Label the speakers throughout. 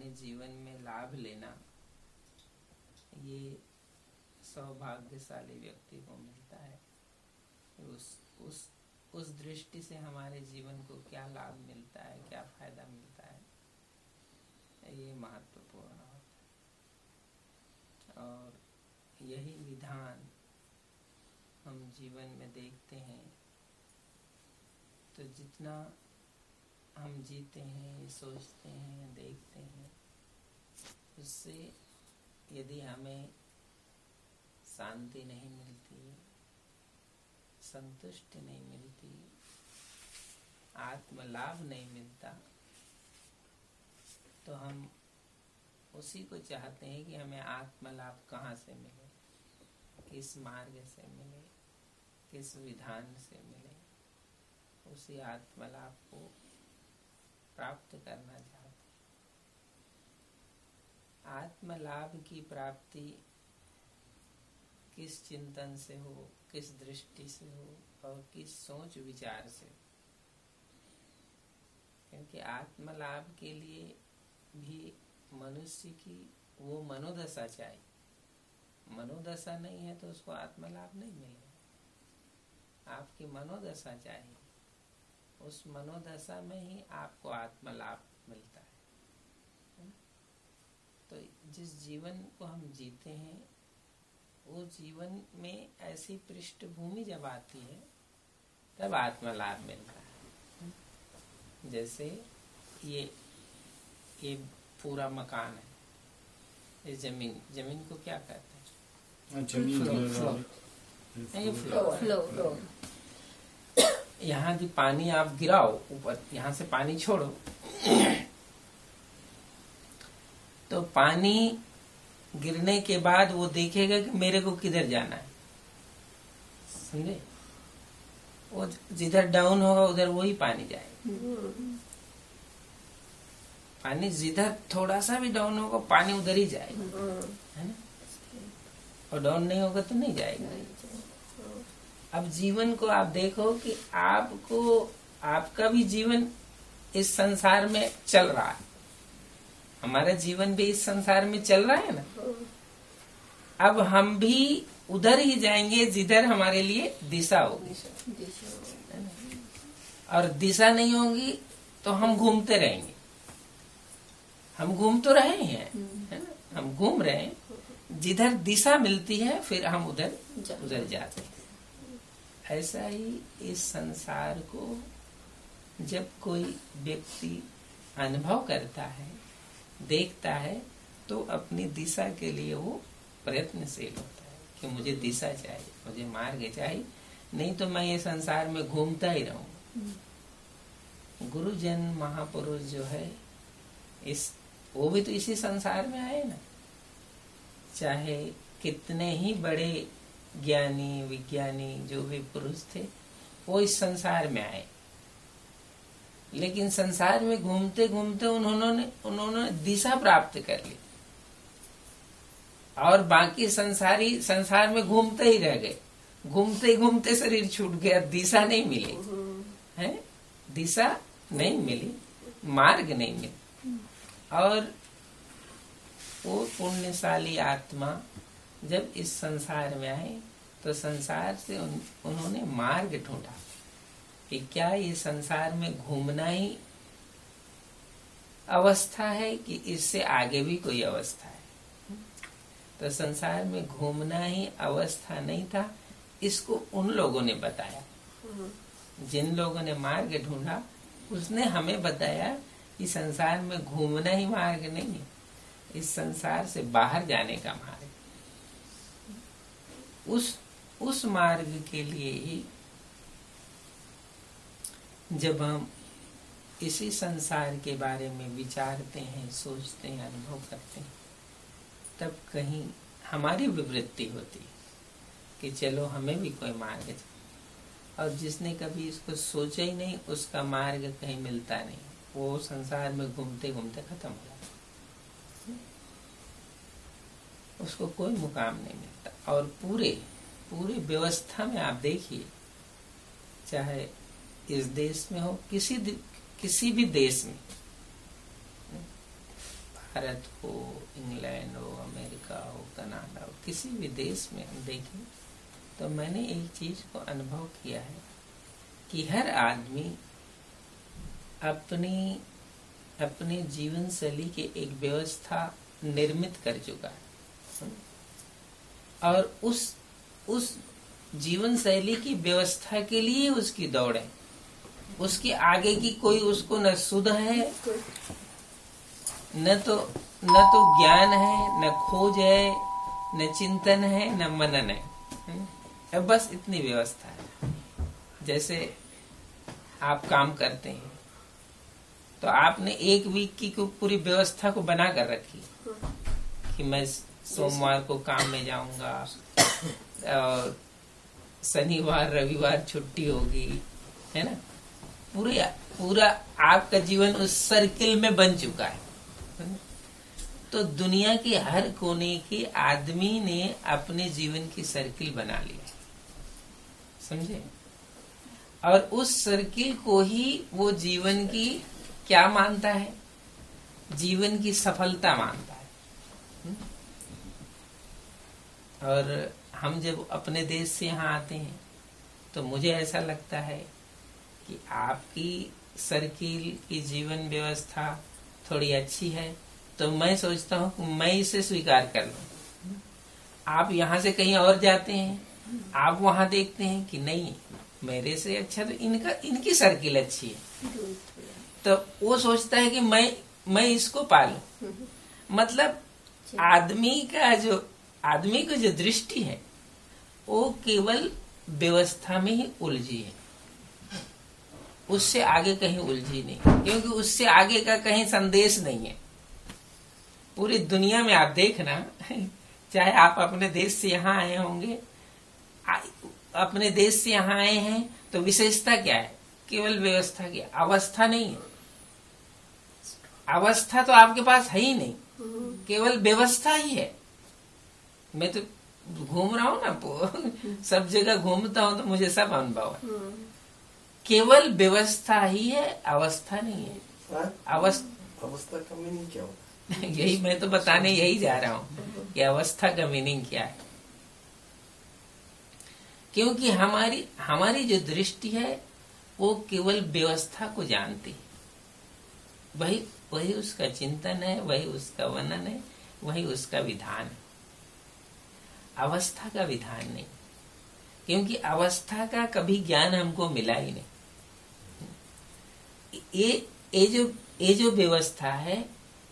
Speaker 1: अपने जीवन में लाभ लेना, ये सौभाग्यशाली व्यक्ति को मिलता है। उस उस उस दृष्टि से हमारे जीवन को क्या लाभ मिलता है, क्या फ़ायदा मिलता है, ये महत्वपूर्ण होता है। और यही विधान हम जीवन में देखते हैं तो जितना हम जीते हैं सोचते हैं देखते हैं। उससे यदि हमें शांति नहीं मिलती, संतुष्टि नहीं मिलती, आत्मलाभ नहीं मिलता तो हम उसी को चाहते हैं कि हमें आत्मलाभ कहाँ से मिले? किस मार्ग से मिले? किस विधान से मिले? उसी आत्मलाभ को प्राप्त करना चाहते आत्म लाभ की प्राप्ति किस चिंतन से हो, किस दृष्टि से हो और किस सोच विचार से क्योंकि आत्म लाभ के लिए भी मनुष्य की वो मनोदशा चाहिए। मनोदशा नहीं है तो उसको आत्मलाभ नहीं मिलेगा। आपकी मनोदशा चाहिए। उस मनोदशा में ही आपको आत्म लाभ मिलता है। तो जिस जीवन को हम जीते हैं वो जीवन में ऐसी पृष्ठभूमि जब आती है तब आत्म लाभ मिलता है। जैसे ये ये पूरा मकान है ये ज़मीन ज़मीन को क्या कहते हैं?
Speaker 2: हाँ, ज़मीन
Speaker 1: flow,
Speaker 2: flow.
Speaker 1: Flow
Speaker 3: flow flow
Speaker 1: यहाँ की पानी आप गिराओ ऊपर यहाँ से पानी छोड़ो। तो पानी गिरने के बाद वो देखेगा कि मेरे को किधर जाना है। समझे? वो जिधर डाउन होगा उधर वही पानी जाएगा। पानी जिधर थोड़ा सा भी डाउन होगा पानी उधर ही जाएगा। है। ना? और डाउन नहीं होगा तो नहीं जाएगा। अब जीवन को आप देखो कि आपको, आपका भी जीवन इस संसार में चल रहा है। हमारा जीवन भी इस संसार में चल रहा है ना? अब हम भी उधर ही जाएँगे जिधर हमारे लिए दिशा होगी। और दिशा नहीं होगी तो हम घूमते रहेंगे। हम घूम तो रहे हैं, है ना? हम घूम रहे हैं। जिधर दिशा मिलती है, फिर हम उधर उधर जाते हैं। ऐसा ही इस संसार को जब कोई व्यक्ति अनुभव करता है, देखता है तो अपनी दिशा के लिए वो प्रयत्नशील होता है कि मुझे दिशा चाहिए, मुझे मार्ग चाहिए। नहीं तो मैं ये संसार में घूमता ही रहूँगा। गुरुजन, महापुरुष जो है, इस, वो भी तो इसी संसार में आए ना। चाहे कितने ही बड़े ज्ञानी, विज्ञानी जो भी पुरुष थे, वो इस संसार में आए। लेकिन संसार में घूमते घूमते उन्होंने उन्होंने दिशा प्राप्त कर ली। और बाकी संसारी, संसार में घूमते ही रह गए। घूमते घूमते शरीर छूट गया, दिशा नहीं मिली। है? दिशा नहीं मिली, मार्ग नहीं मिली। और वो पुण्यशाली आत्मा जब इस संसार में आए तो संसार से उन, उन्होंने मार्ग ढूंढा कि क्या ये संसार में घूमना ही अवस्था है कि इससे आगे भी कोई अवस्था है? तो संसार में घूमना ही अवस्था नहीं था इसको उन लोगों ने बताया। जिन लोगों ने मार्ग ढूंढा उसने हमें बताया कि संसार में घूमना ही मार्ग नहीं है। इस संसार से बाहर जाने का मार्ग। उस उस मार्ग के लिए ही जब हम इसी संसार के बारे में विचारते हैं, सोचते हैं, अनुभव करते हैं, तब कहीं हमारी विवृत्ति होती कि चलो हमें भी कोई मार्ग और जिसने कभी इसको सोचा ही नहीं, उसका मार्ग कहीं मिलता नहीं। वो संसार में घूमते घूमते खत्म हो जाता उसको कोई मुकाम नहीं मिलता। और पूरे, पूरी व्यवस्था में आप देखिए, चाहे इस देश में हो, किसी किसी भी देश में, भारत हो, इंग्लैंड हो, अमेरिका हो, कनाडा हो, किसी भी देश में हम देखें तो मैंने एक चीज़ को अनुभव किया है कि हर आदमी अपनी, अपने जीवन शैली की एक व्यवस्था निर्मित कर चुका है। और उस उस जीवन शैली की व्यवस्था के लिए उसकी दौड़ है। उसके आगे की कोई उसको न सुध है, न तो न तो ज्ञान है, न खोज है, न चिंतन है, न मनन है। हम्म? बस इतनी व्यवस्था है। जैसे आप काम करते हैं तो आपने एक वीक की पूरी व्यवस्था को बना कर रखी कि मैं सोमवार को काम में जाऊँगा। और शनिवार, रविवार छुट्टी होगी, है ना? पूरे, पूरा आपका जीवन उस सर्किल में बन चुका है तो दुनिया के हर कोने के आदमी ने अपने जीवन की सर्किल बना लिया समझे? और उस सर्किल को ही वो जीवन की क्या मानता है? जीवन की सफलता मानता है। और हम जब अपने देश से यहाँ आते हैं तो मुझे ऐसा लगता है कि आपकी सर्किल की जीवन व्यवस्था थोड़ी अच्छी है तो मैं सोचता हूँ मैं इसे स्वीकार कर लू। आप यहाँ से कहीं और जाते हैं, आप वहाँ देखते हैं कि नहीं, मेरे से अच्छा तो इनका, इनकी सर्किल अच्छी है। तो वो सोचता है कि मैं मैं इसको पालू। मतलब आदमी का जो आदमी की जो दृष्टि है वो केवल व्यवस्था में ही उलझी है। उससे आगे कहीं उलझी नहीं क्योंकि उससे आगे का कहीं संदेश नहीं है। पूरी दुनिया में आप देखना चाहे आप अपने देश से यहाँ आए होंगे अपने देश से यहाँ आए हैं तो विशेषता क्या है? केवल व्यवस्था की अवस्था नहीं है। अवस्था तो आपके पास है ही नहीं केवल व्यवस्था ही है। मैं तो घूम रहा हूँ ना सब जगह घूमता हूँ तो मुझे सब अनुभव है। केवल व्यवस्था ही है अवस्था नहीं है।
Speaker 2: हाँ? अवस्था का मीनिंग क्या होता?
Speaker 1: यही मैं तो बताने यही जा रहा हूँ कि अवस्था का मीनिंग क्या है। क्योंकि हमारी हमारी जो दृष्टि है वो केवल व्यवस्था को जानती है। वही वही उसका चिंतन है वही उसका वर्णन है वही उसका विधान है। अवस्था का विधान नहीं। क्योंकि अवस्था का कभी ज्ञान हमको मिला ही नहीं। ये ये जो ये जो व्यवस्था है,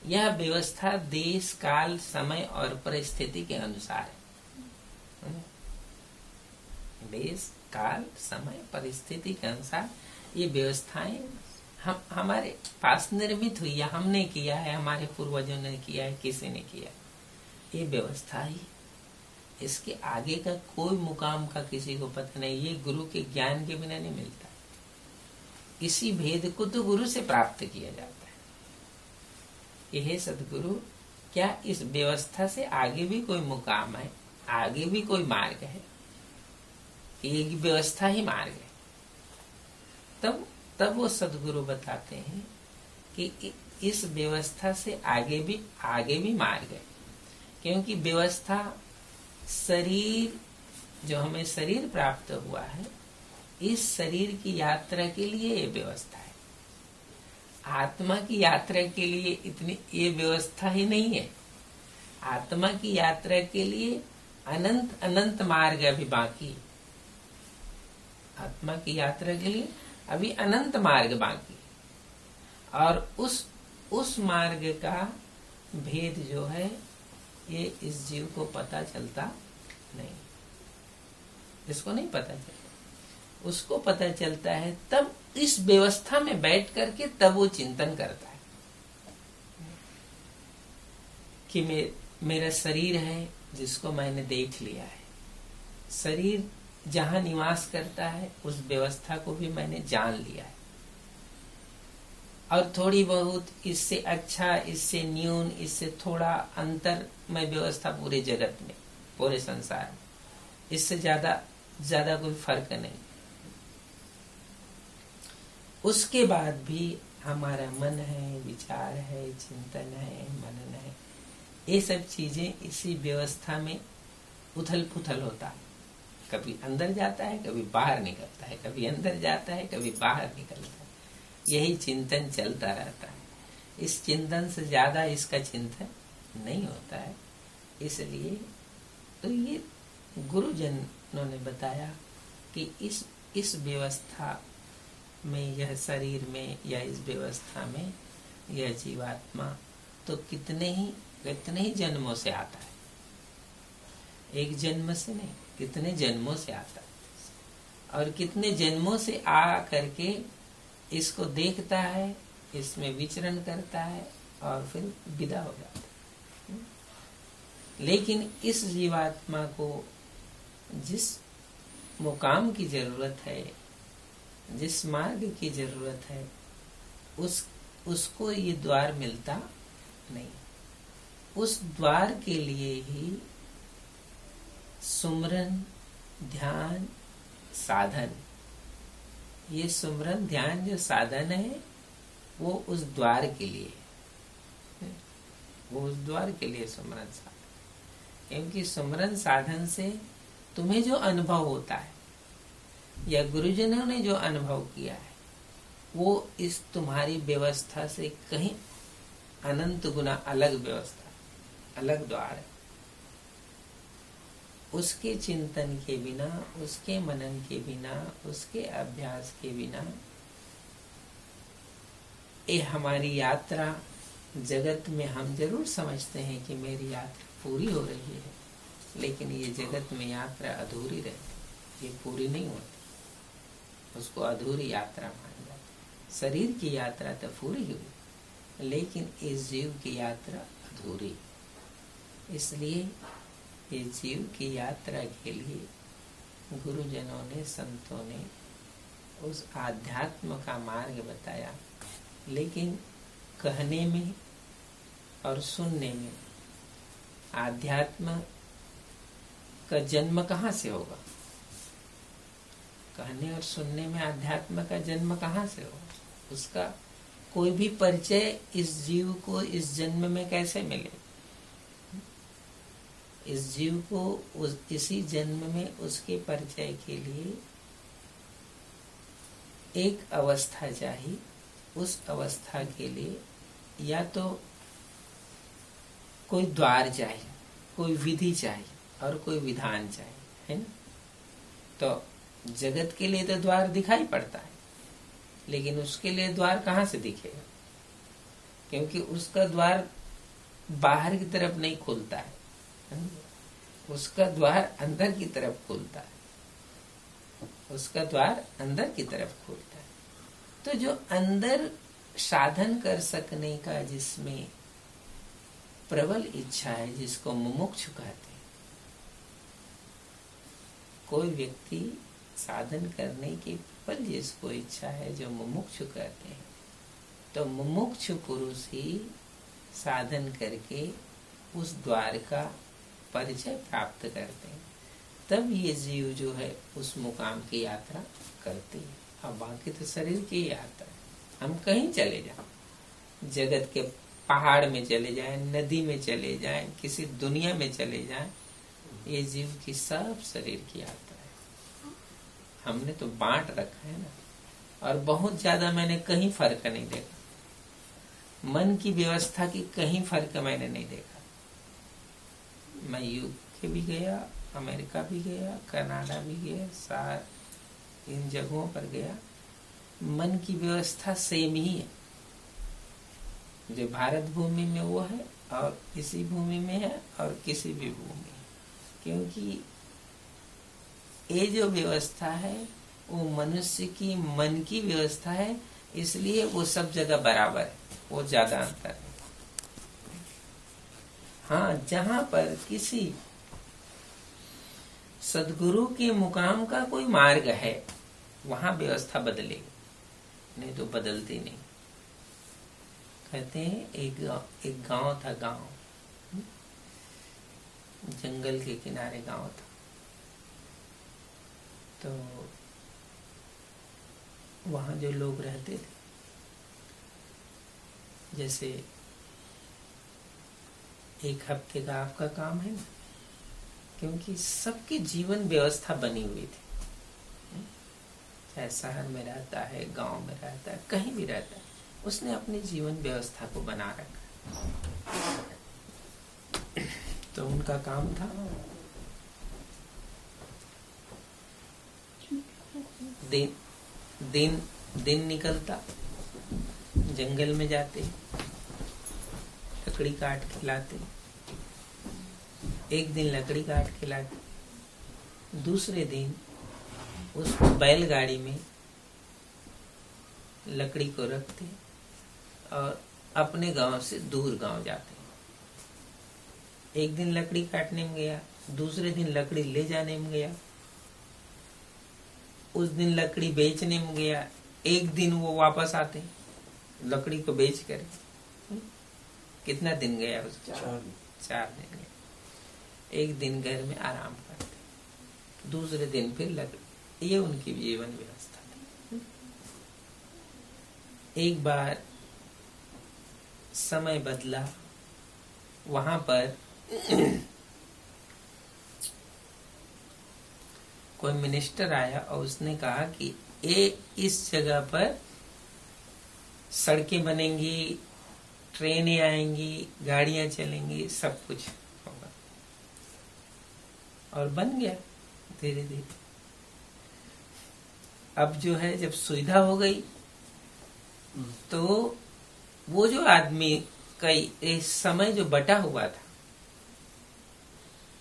Speaker 1: यह व्यवस्था देश, काल, समय और परिस्थिति के अनुसार है। देश, काल, समय, परिस्थिति के अनुसार ये व्यवस्थाएँ हम, हमारे पास निर्मित हुई है। हमने किया है, हमारे पूर्वजों ने किया है, किसी ने किया ये व्यवस्था ही इसके आगे का कोई मुकाम का किसी को पता नहीं, ये गुरु के ज्ञान के बिना नहीं मिलता। इसी भेद को तो गुरु से प्राप्त किया जाता है। यह सदगुरु, क्या इस व्यवस्था से आगे भी कोई मुकाम है? आगे भी कोई मार्ग है? एक व्यवस्था ही मार्ग है। तब तब वो सदगुरु बताते हैं कि इस व्यवस्था से आगे भी आगे भी मार्ग है। क्योंकि व्यवस्था शरीर, जो हमें शरीर प्राप्त हुआ है, इस शरीर की यात्रा के लिए ये व्यवस्था है। आत्मा की यात्रा के लिए इतनी, ये व्यवस्था ही नहीं है। आत्मा की यात्रा के लिए अनंत अनंत मार्ग अभी बाकी आत्मा की यात्रा के लिए अभी अनंत मार्ग बाकी और उस उस मार्ग का भेद जो है ये इस जीव को पता चलता नहीं। इसको नहीं पता चलता। उसको पता चलता है तब इस व्यवस्था में बैठ करके तब वो चिंतन करता है। कि मे, मेरा शरीर है जिसको मैंने देख लिया है। शरीर जहाँ निवास करता है उस व्यवस्था को भी मैंने जान लिया है। और थोड़ी बहुत इससे अच्छा इससे न्यून, इससे थोड़ा अंतर में व्यवस्था पूरे जगत में, पूरे संसार में। इससे ज़्यादा ज़्यादा कोई फ़र्क नहीं। उसके बाद भी हमारा मन है, विचार है, चिंतन है, मनन है। ये सब चीज़ें इसी व्यवस्था में उथल पुथल होता है। कभी अंदर जाता है, कभी बाहर निकलता है, कभी अंदर जाता है, कभी बाहर निकलता है। यही चिंतन चलता रहता है। इस चिंतन से ज़्यादा इसका चिंतन नहीं होता है। इसलिए तो ये गुरुजनों ने बताया कि इस इस व्यवस्था में, यह शरीर में या इस व्यवस्था में यह जीवात्मा तो कितने ही कितने ही जन्मों से आता है। एक जन्म से नहीं, कितने जन्मों से आता है। और कितने जन्मों से आ करके इसको देखता है, इसमें विचरण करता है और फिर विदा हो जाता है। लेकिन इस जीवात्मा को जिस मुकाम की ज़रूरत है, जिस मार्ग की ज़रूरत है, उस, उसको ये द्वार मिलता नहीं। उस द्वार के लिए ही सुमरन, ध्यान, साधन ये सुमरन ध्यान जो साधन है, वो उस द्वार के लिए वो उस द्वार के लिए सुमरन साधन। क्योंकि सुमरन साधन से तुम्हें जो अनुभव होता है, या गुरुजनों ने जो अनुभव किया है, वो इस तुम्हारी व्यवस्था से कहीं अनंत गुना अलग व्यवस्था, अलग द्वार है। उसके चिंतन के बिना, उसके मनन के बिना, उसके अभ्यास के बिना ये हमारी यात्रा जगत में हम ज़रूर समझते हैं कि मेरी यात्रा पूरी हो रही है, लेकिन ये जगत में यात्रा अधूरी रहती ये पूरी नहीं होती। उसको अधूरी यात्रा मान जाती शरीर की यात्रा तो पूरी हुई, लेकिन इस जीव की यात्रा अधूरी। इसलिए ये जीव की यात्रा के लिए गुरुजनों ने, संतों ने उस आध्यात्म का मार्ग बताया। लेकिन कहने में और सुनने में आध्यात्म का जन्म कहाँ से होगा? कहने और सुनने में आध्यात्म का जन्म कहाँ से होगा? उसका कोई भी परिचय इस जीव को इस जन्म में कैसे मिले? इस जीव को उस इसी जन्म में उसके परिचय के लिए एक अवस्था चाहिए। उस अवस्था के लिए या तो कोई द्वार चाहिए कोई विधि चाहिए और कोई विधान चाहिए है ना? तो जगत के लिए तो द्वार दिखाई पड़ता है लेकिन उसके लिए द्वार कहाँ से दिखेगा? क्योंकि उसका द्वार बाहर की तरफ़ नहीं खुलता है, उसका द्वार अंदर की तरफ़ खुलता है। उसका द्वार अंदर की तरफ़ खुलता है। तो जो अंदर साधन कर सकने का जिसमें प्रबल इच्छा है, जिसको मुमुक्ष कहते हैं, कोई व्यक्ति साधन करने की प्रबल जिसको इच्छा है, जो मुमुक्ष कहते हैं तो मुमुक्ष पुरुष ही साधन करके उस द्वार का परिचय प्राप्त करते हैं। तब ये जीव जो है, उस मुकाम की यात्रा करते हैं। अब बाकी तो शरीर की यात्रा है। हम कहीं चले जाए। जगत के पहाड़ में चले जाए, नदी में चले जाए, किसी दुनिया में चले जाए, ये जीव की सब शरीर की यात्रा है। हमने तो बांट रखा है ना। और बहुत ज़्यादा मैंने कहीं फ़र्क नहीं देखा। मन की व्यवस्था की कहीं फ़र्क मैंने नहीं देखा। मैं यूके भी गया, अमेरिका भी गया, कनाडा भी गया सार इन जगहों पर गया। मन की व्यवस्था सेम ही है। जो भारत भूमि में वो है और किसी भूमि में है और किसी भी भूमि क्योंकि ये जो व्यवस्था है, वो मनुष्य की, मन की व्यवस्था है, इसलिए वो सब जगह बराबर है, वो ज़्यादा अंतर है हाँ जहाँ पर किसी सदगुरु के मुकाम का कोई मार्ग है, वहाँ व्यवस्था बदलेगी। नहीं तो बदलती नहीं। कहते हैं, एक एक गाँव था गाँव। जंगल के किनारे गाँव था। तो वहाँ जो लोग रहते थे, जैसे एक हफ़्ते का आपका काम है ना? क्योंकि सबकी जीवन व्यवस्था बनी हुई थी। चाहे शहर में रहता है, गाँव में रहता है, कहीं भी रहता है, उसने अपनी जीवन व्यवस्था को बना रखा। तो उनका काम था। दिन दिन दिन निकलता। जंगल में जाते। लकड़ी काट के लाते एक दिन लकड़ी काट के लाते दूसरे दिन उस बैलगाड़ी में लकड़ी को रखते और अपने गाँव से दूर गाँव जाते एक दिन लकड़ी काटने में गया, दूसरे दिन लकड़ी ले जाने में गया, उस दिन लकड़ी बेचने में गया, एक दिन वो वापस आते लकड़ी को बेच कर। कितना दिन गया उसका?
Speaker 2: चार
Speaker 1: दिन। गया। एक दिन घर में आराम करते। दूसरे दिन फिर लग ये उनकी जीवन व्यवस्था थी। एक बार समय बदला। वहाँ पर कोई मिनिस्टर आया और उसने कहा कि ये इस जगह पर सड़कें बनेंगी ट्रेनें आएँगी गाड़ियाँ चलेंगी सब कुछ होगा। और बन गया धीरे धीरे। अब जो है जब सुविधा हो गई तो वो जो आदमी कई समय जो बटा हुआ था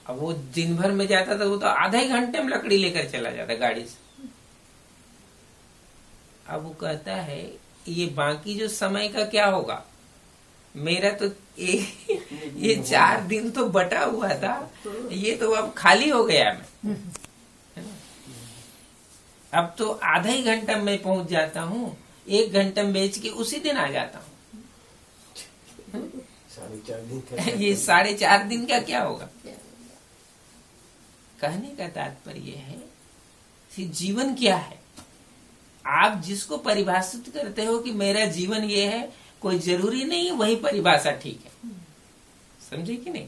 Speaker 1: अब वो दिन भर में जाता था वो तो आधा ही घंटे में लकड़ी लेकर चला जाता गाड़ी से। अब वो कहता है ये बाकी जो समय का क्या होगा? मेरा तो ये, ये चार दिन तो बटा हुआ था। ये तो अब खाली हो गया मैं। अब तो आधा ही घंटा में पहुँच जाता हूँ एक घंटा में बेच के उसी दिन आ जाता हूँ। ये साढ़े चार दिन का क्या होगा? कहने का तात्पर्य है कि जीवन क्या है? आप जिसको परिभाषित करते हो कि मेरा जीवन ये है कोई ज़रूरी नहीं वही परिभाषा ठीक है। समझे कि नहीं?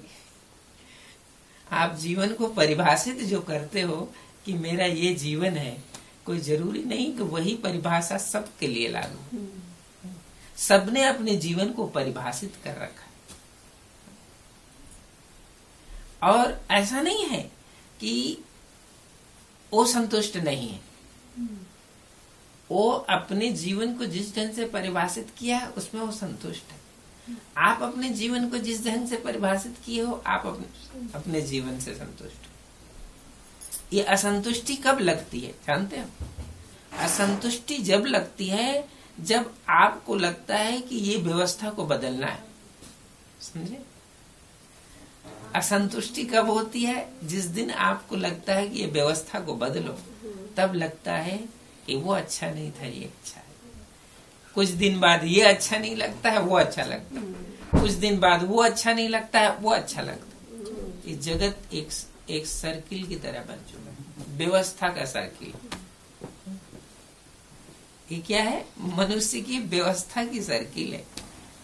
Speaker 1: आप जीवन को परिभाषित जो करते हो कि मेरा ये जीवन है, कोई ज़रूरी नहीं कि वही परिभाषा सबके लिए लागू सबने अपने जीवन को परिभाषित कर रखा और ऐसा नहीं है कि वो संतुष्ट नहीं है। वो अपने जीवन को जिस ढंग से परिभाषित किया है उसमें वो संतुष्ट है। आप अपने जीवन को जिस ढंग से परिभाषित किए हो आप अपने, अपने जीवन से संतुष्ट हो। ये असंतुष्टि कब लगती है जानते हो? असंतुष्टि जब लगती है जब आपको लगता है कि ये व्यवस्था को बदलना है। समझे? असंतुष्टि कब होती है जिस दिन आपको लगता है कि ये व्यवस्था को बदलो तब लगता है कि वो अच्छा नहीं था ये अच्छा है। कुछ दिन बाद ये अच्छा नहीं लगता है वो अच्छा लगता है। कुछ दिन बाद वो अच्छा नहीं लगता है वो अच्छा लगता है। ये जगत एक एक सर्किल की तरह बन चुका है। व्यवस्था का सर्किल। ये क्या है? मनुष्य की व्यवस्था की सर्किल है।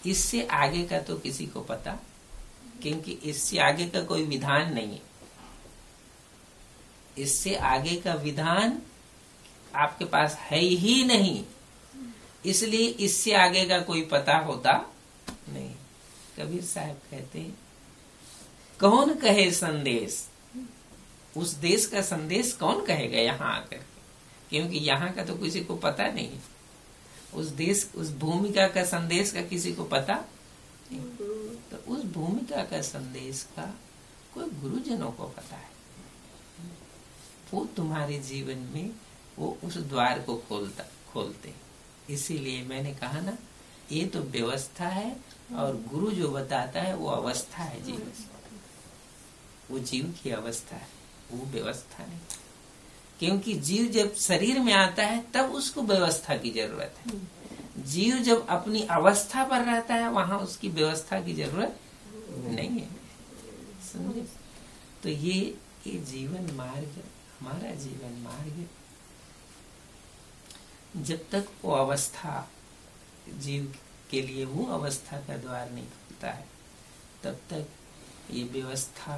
Speaker 1: इससे आगे का तो किसी को पता क्योंकि इससे आगे का कोई विधान नहीं है। इससे आगे का विधान आपके पास है ही नहीं। इसलिए इससे आगे का कोई पता होता नहीं। कबीर साहब कहते हैं, कौन कहे संदेश? उस देश का संदेश कौन कहेगा यहाँ आकर? क्योंकि यहाँ का तो किसी को पता नहीं। उस देश, उस भूमिका का संदेश का किसी को पता तो उस भूमिका का संदेश का कोई गुरुजनों को पता है। वो तुम्हारे जीवन में वो उस द्वार को खोलता, खोलते इसीलिए मैंने कहा ना, ये तो व्यवस्था है और गुरु जो बताता है वो अवस्था है जीवन वो जीव की अवस्था है, वो व्यवस्था नहीं। क्योंकि जीव जब शरीर में आता है, तब उसको व्यवस्था की ज़रूरत है। जीव जब अपनी अवस्था पर रहता है, वहाँ उसकी व्यवस्था की ज़रूरत नहीं है। समझे? तो ये ये जीवन मार्ग हमारा जीवन मार्ग जब तक वो अवस्था जीव के लिए वो अवस्था का द्वार नहीं खुलता है। तब तक ये व्यवस्था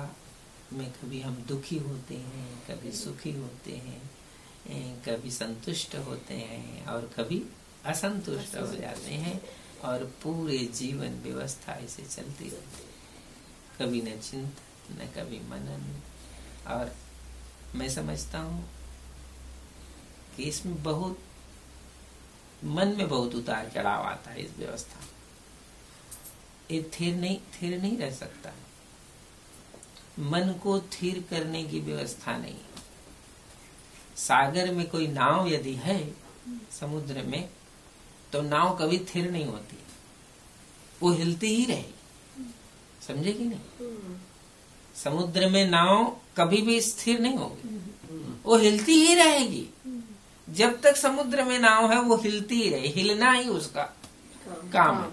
Speaker 1: में कभी हम दुखी होते हैं कभी सुखी होते हैं कभी संतुष्ट होते हैं और कभी असंतुष्ट हो जाते हैं और पूरे जीवन व्यवस्था ऐसे चलती रहती है। कभी न चिंतन न कभी मनन। और मैं समझता हूँ कि इसमें बहुत मन में बहुत उतार चढ़ाव आता है इस व्यवस्था ये थिर नहीं थिर नहीं रह सकता मन को थिर करने की व्यवस्था नहीं सागर में कोई नाव यदि है, समुद्र में तो नाव कभी थिर नहीं होती। वो हिलती ही रहेगी समझे कि नहीं? समुद्र में नाव कभी भी स्थिर नहीं होगी। वो हिलती ही रहेगी। जब तक समुद्र में नाव है वो हिलती रहे। हिलना ही उसका काम है।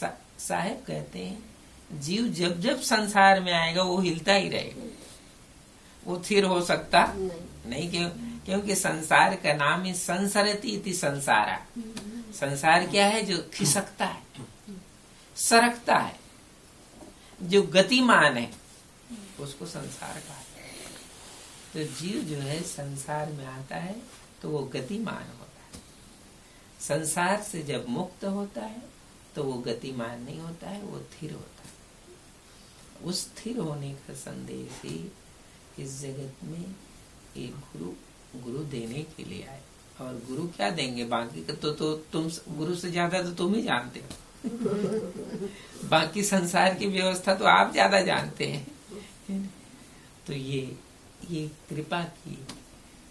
Speaker 1: सा, साहेब कहते हैं जीव जब जब संसार में आएगा वो हिलता ही रहेगा। वो थिर हो सकता नहीं, नहीं क्यों क्योंकि संसार का नाम है संसरती इति संसारा। संसार क्या है? जो खिसकता है सरकता है जो गतिमान है उसको संसार का तो जीव जो है संसार में आता है तो वो गतिमान होता है। संसार से जब मुक्त होता है तो वो गतिमान नहीं होता है वो स्थिर होता है। उस स्थिर होने का संदेश ही इस जगत में एक गुरु गुरु देने के लिए आए। और गुरु क्या देंगे? बाकी का तो, तो तुम गुरु से ज़्यादा तो तुम ही जानते हो। बाकी संसार की व्यवस्था तो आप ज़्यादा जानते हैं। तो ये ये कृपा की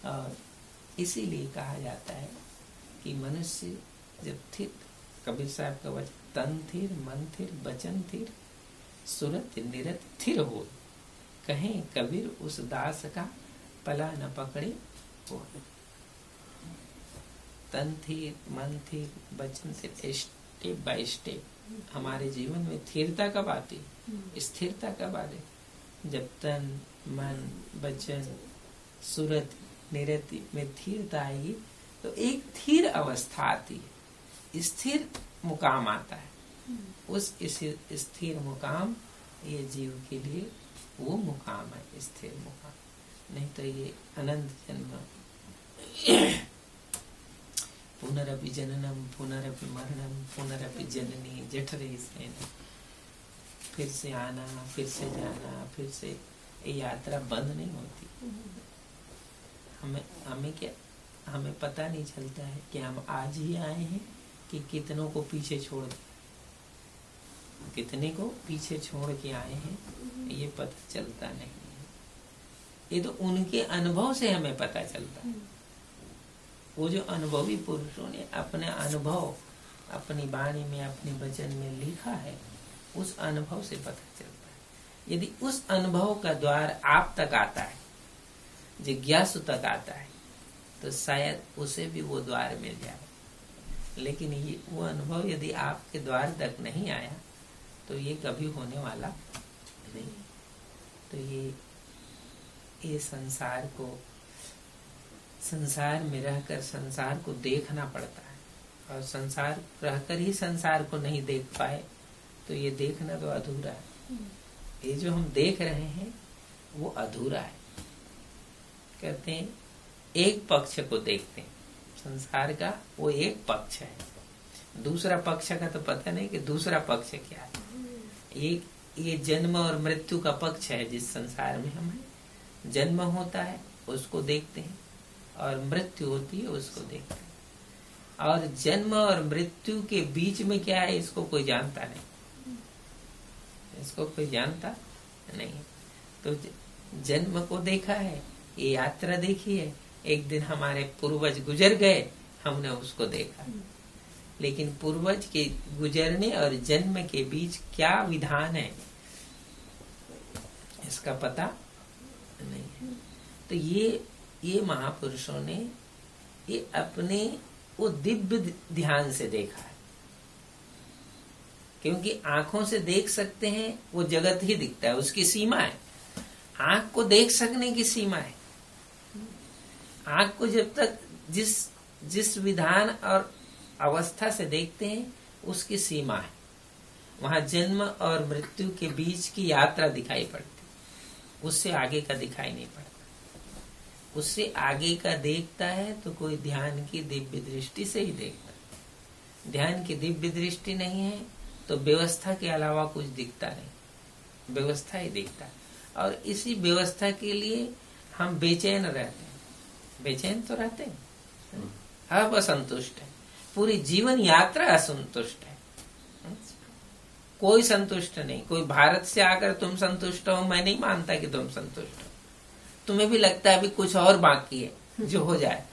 Speaker 1: और इसीलिए कहा जाता है कि मनुष्य जब थिर कबीर साहब का वचन तन थिर मन थिर बचन थिर सुरत निरत थिर हो। कहें कबीर उस दास का पला न पकड़े हो। तन थिर मन थिर बचन थिर स्टेप बाय स्टेप। हमारे जीवन में स्थिरता कब आती? स्थिरता कब आती? जब तन मन, वचन, सूरत, निरति में स्थिरता आएगी तो एक स्थिर अवस्था आती है। स्थिर मुकाम आता है। उस स्थिर मुकाम, ये जीव के लिए वो मुकाम है, स्थिर मुकाम। नहीं तो ये अनंत जन्म। पुनरपि जननम पुनरपि मरणम पुनरपि जननी, जठरे सेन फिर से आना, फिर से जाना, फिर से ये यात्रा बंद नहीं होती। हमें हमें क्या, हमें पता नहीं चलता है कि हम आज ही आए हैं कि कितनों को पीछे छोड़ कितने को पीछे छोड़ के आए हैं, ये पता चलता नहीं ये तो उनके अनुभव से हमें पता चलता है। वो जो अनुभवी पुरुषों ने अपने अनुभव, अपनी वाणी में, अपने वचन में लिखा है, उस अनुभव से पता चलता यदि उस अनुभव का द्वार आप तक आता है, जिज्ञासु तक आता है तो शायद उसे भी वो द्वार मिल जाए। लेकिन ये, वो अनुभव यदि आपके द्वार तक नहीं आया तो ये कभी होने वाला नहीं। तो ये ये संसार को, संसार में रहकर संसार को देखना पड़ता है। और संसार, रहकर ही संसार को नहीं देख पाए तो ये देखना तो अधूरा है। ये जो हम देख रहे हैं, वो अधूरा है। कहते हैं, एक पक्ष को देखते हैं। संसार का वो एक पक्ष है। दूसरा पक्ष का तो पता नहीं कि दूसरा पक्ष क्या है। एक ये जन्म और मृत्यु का पक्ष है जिस संसार में हम हैं। जन्म होता है, उसको देखते हैं। और मृत्यु होती है, उसको देखते हैं। और जन्म और मृत्यु के बीच में क्या है, इसको कोई जानता नहीं। इसको कोई जानता नहीं। तो जन्म को देखा है ये यात्रा देखी है एक दिन हमारे पूर्वज गुजर गए हमने उसको देखा। लेकिन पूर्वज के गुजरने और जन्म के बीच क्या विधान है इसका पता नहीं है। तो ये ये महापुरुषों ने ये अपने वो दिव्य ध्यान से देखा है। क्योंकि आँखों से देख सकते हैं, वो जगत ही दिखता है, उसकी सीमा है। आँख को देख सकने की सीमा है। आँख को जब तक जिस जिस विधान और अवस्था से देखते हैं, उसकी सीमा है। वहाँ जन्म और मृत्यु के बीच की यात्रा दिखाई पड़ती। उससे आगे का दिखाई नहीं पड़ता। उससे आगे का देखता है तो कोई ध्यान की दिव्य दृष्टि से ही देखता ध्यान की दिव्य दृष्टि नहीं है तो व्यवस्था के अलावा कुछ दिखता नहीं। व्यवस्था ही दिखता। और इसी व्यवस्था के लिए हम बेचैन रहते हैं। बेचैन तो रहते हैं। अब असंतुष्ट है। पूरी जीवन यात्रा असंतुष्ट है। कोई संतुष्ट नहीं। कोई भारत से आकर तुम संतुष्ट हो मैं नहीं मानता कि तुम संतुष्ट हो। तुम्हें भी लगता है अभी कुछ और बाकी है जो हो जाए।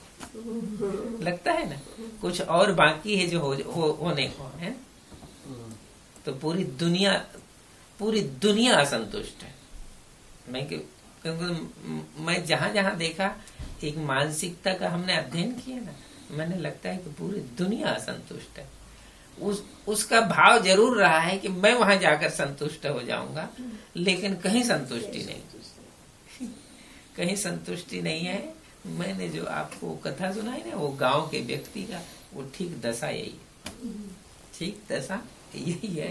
Speaker 1: लगता है ना? कुछ और बाकी है जो हो, हो होने को है? तो पूरी दुनिया पूरी दुनिया असंतुष्ट है। मैं क्योंकि मैं जहाँ जहाँ देखा, एक मानसिकता का हमने अध्ययन किया ना, मैंने लगता है कि पूरी दुनिया असंतुष्ट है। उस, उसका भाव ज़रूर रहा है कि मैं वहाँ जाकर संतुष्ट हो जाऊँगा, लेकिन कहीं संतुष्टि नहीं। कहीं संतुष्टि नहीं है। मैंने जो आपको कथा सुनाई ना, वो गाँव के व्यक्ति का, वो ठीक दशा यही ठीक दशा यही है,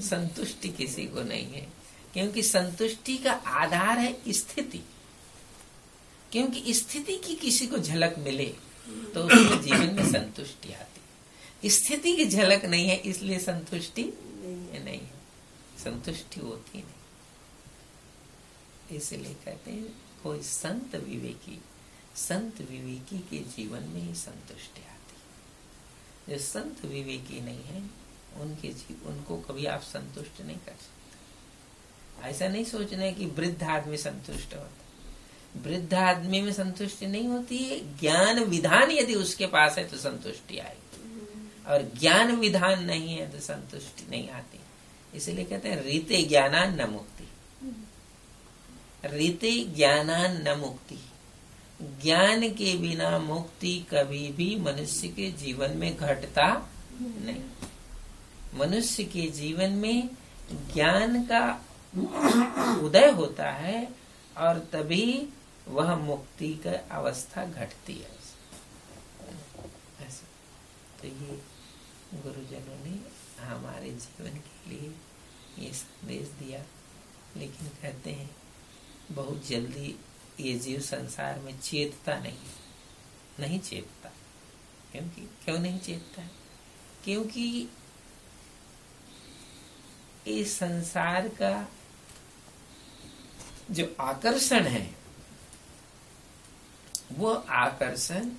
Speaker 1: संतुष्टि किसी को नहीं है। क्योंकि संतुष्टि का आधार है स्थिति। क्योंकि स्थिति की किसी को झलक मिले तो उसके जीवन में संतुष्टि आती स्थिति की झलक नहीं है, इसलिए संतुष्टि नहीं है। संतुष्टि होती नहीं। इसलिए कहते हैं, कोई संत विवेकी संत विवेकी के जीवन में ही संतुष्टि आती जो संत विवेकी नहीं है उनके उनको कभी आप संतुष्ट नहीं कर सकते। ऐसा नहीं सोचना कि वृद्ध आदमी संतुष्ट होता वृद्ध आदमी में संतुष्टि नहीं होती है, ज्ञान विधान यदि उसके पास है तो संतुष्टि आएगी। और ज्ञान विधान नहीं है तो संतुष्टि नहीं आती। इसलिए कहते हैं, रीते ज्ञानान न मुक्ति। रीते ज्ञानान न मुक्ति। ज्ञान के बिना मुक्ति कभी भी मनुष्य के जीवन में घटता नहीं। मनुष्य के जीवन में ज्ञान का उदय होता है और तभी वह मुक्ति का अवस्था घटती है। ऐसा। तो ये गुरुजनों ने हमारे जीवन के लिए ये संदेश दिया। लेकिन कहते हैं, बहुत जल्दी ये जीव संसार में चेतता नहीं नहीं चेतता। क्योंकि, क्यों नहीं चेतता? है क्योंकि इस संसार का जो आकर्षण है, वो आकर्षण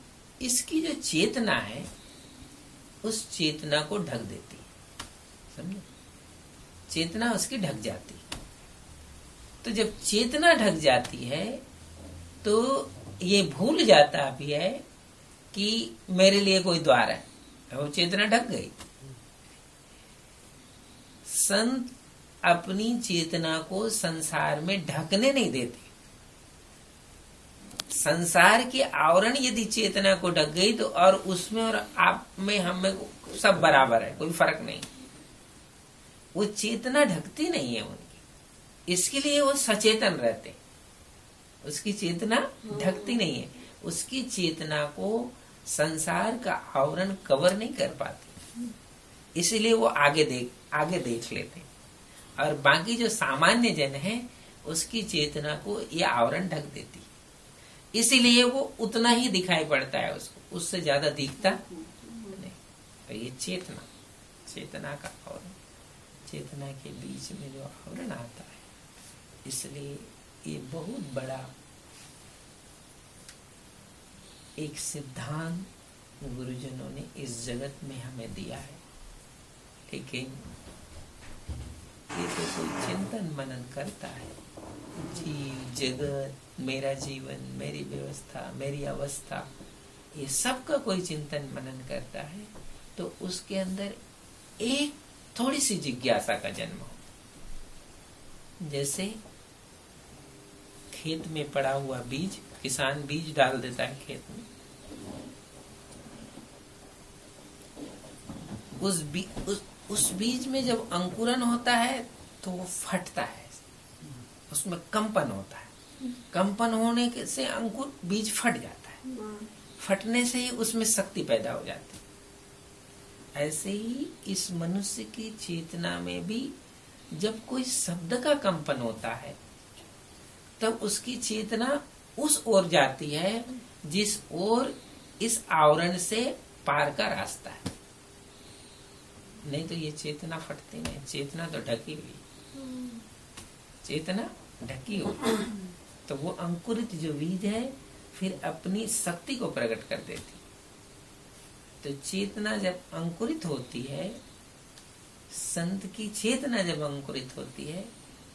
Speaker 1: इसकी जो चेतना है, उस चेतना को ढक देती है। समझे? चेतना उसकी ढक जाती है। तो जब चेतना ढक जाती है तो ये भूल जाता भी है कि मेरे लिए कोई द्वार है। वो चेतना ढक गई। संत अपनी चेतना को संसार में ढकने नहीं देते। संसार के आवरण यदि चेतना को ढक गई तो और उसमें और आप में, हम में सब बराबर है, कोई फ़र्क नहीं। वो चेतना ढकती नहीं है उनकी। इसके लिए वो सचेतन रहते। उसकी चेतना ढकती नहीं है। उसकी चेतना को संसार का आवरण कवर नहीं कर पाती। इसलिए वो आगे देख आगे देख लेते और बाकी जो सामान्य जन है, उसकी चेतना को ये आवरण ढक देती इसीलिए वो उतना ही दिखाई पड़ता है उसको, उससे ज़्यादा दिखता नहीं। तो ये चेतना चेतना का आवरण, चेतना के बीच में जो आवरण आता है, इसलिए ये बहुत बड़ा एक सिद्धांत गुरुजनों ने इस जगत में हमें दिया है। लेकिन ये तो कोई चिंतन मनन करता है। जीव जगत मेरा जीवन मेरी व्यवस्था मेरी अवस्था ये सब का कोई चिंतन मनन करता है तो उसके अंदर एक थोड़ी सी जिज्ञासा का जन्म हो। जैसे खेत में पड़ा हुआ बीज किसान बीज डाल देता है खेत में। उस, बी, उस उस बीज में जब अंकुरन होता है तो वो फटता है। उसमें कंपन होता है। कंपन होने के से अंकुर, बीज फट जाता है। फटने से ही उसमें शक्ति पैदा हो जाती है। ऐसे ही इस मनुष्य की चेतना में भी जब कोई शब्द का कंपन होता है, तब उसकी चेतना उस ओर जाती है, जिस ओर इस आवरण से पार का रास्ता है। नहीं तो ये चेतना फटती नहीं, चेतना तो ढकी हुई। चेतना ढकी हुई। तो वो अंकुरित जो बीज है, फिर अपनी शक्ति को प्रकट कर देती। तो चेतना जब अंकुरित होती है, संत की चेतना जब अंकुरित होती है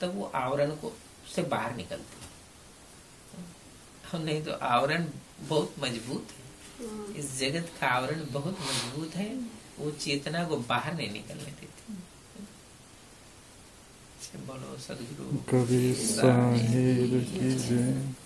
Speaker 1: तब वो आवरण को से बाहर निकलती। नहीं तो आवरण बहुत मज़बूत है। इस जगत का आवरण बहुत मज़बूत है। वो चेतना को बाहर नहीं निकलने देती। बोलो सदगुरु।
Speaker 3: कभी साहिब की जय।